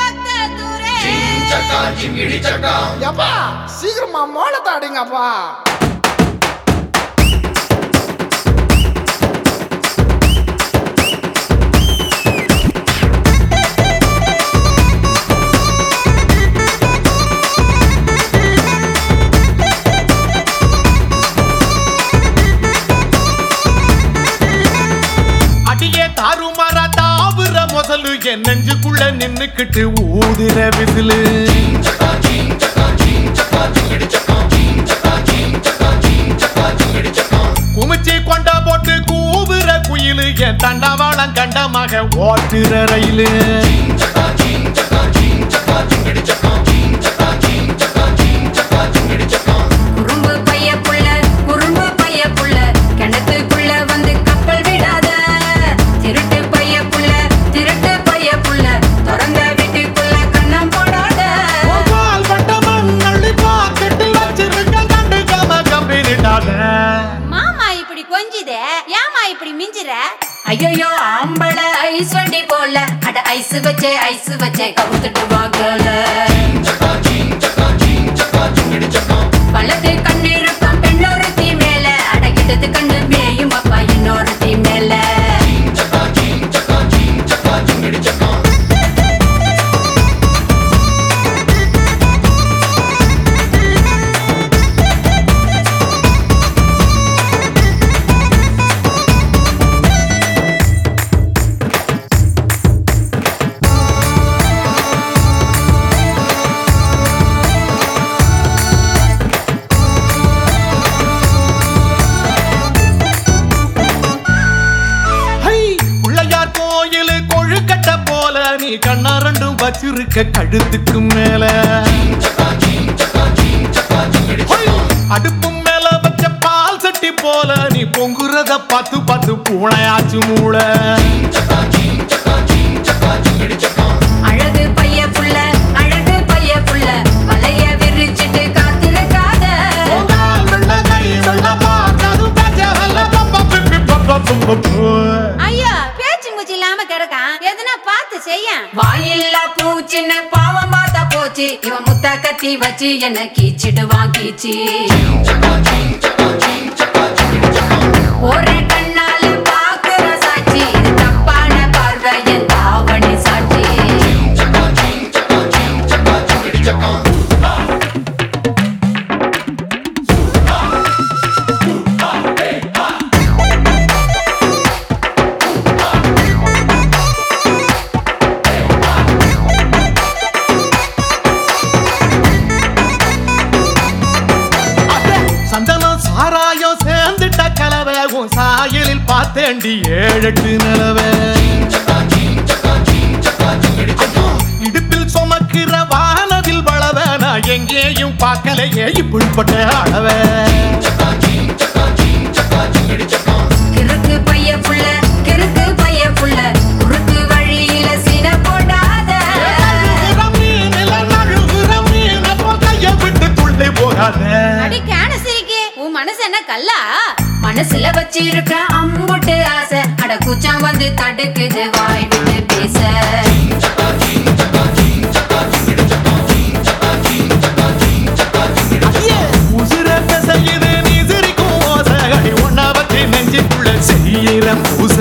பக்கத்தூரே எப்பா சீக்கிரமா மோளத்தை அடிங்கப்பா. தாவுற என் நெஞ்சுக்குள்ள நின்னுக்கிட்டு ஊதுற விசிலு. குமிச்சி கொண்டா போட்டு கூவுற குயிலு என் தண்டவாளம் கண்டமாக ஓட்டுற ரயிலு. ஐயோ ஆம்பள ஐஸ் வண்டி போல. அட ஐஸ் வச்சே ஐஸ் வச்சே கவுத்துட்டு வாங்கல. போல கண்ணா ரெண்டும் வச்சிருக்க கழுத்துக்கு மேல. அடுப்பும் மேல வச்ச பால் சட்டி போல நீ பொங்குறத பார்த்து பார்த்து பூனையாச்சு மூளை. பார்த்து செய்ய? வாயில்லா பூச்சின்னு பாவம் பார்த்தா போச்சு. இவன் முத்த கத்தி வச்சு என்ன கீச்சிடுவான் கீச்சி. பார்த்தேண்டி ஏழெட்டு நிலவை. இடுப்பில் சுமக்கிற வானதில் வளவ நான் எங்கேயும் பார்க்கலையே இப்படிப்பட்ட அளவை. கல்லா? மனசுல வச்சிருக்க அம்புட்டு ஆசை. அட கூச்சம் வந்து தடுக்குது வாய் விட்டு பேச. செய்யற பூச.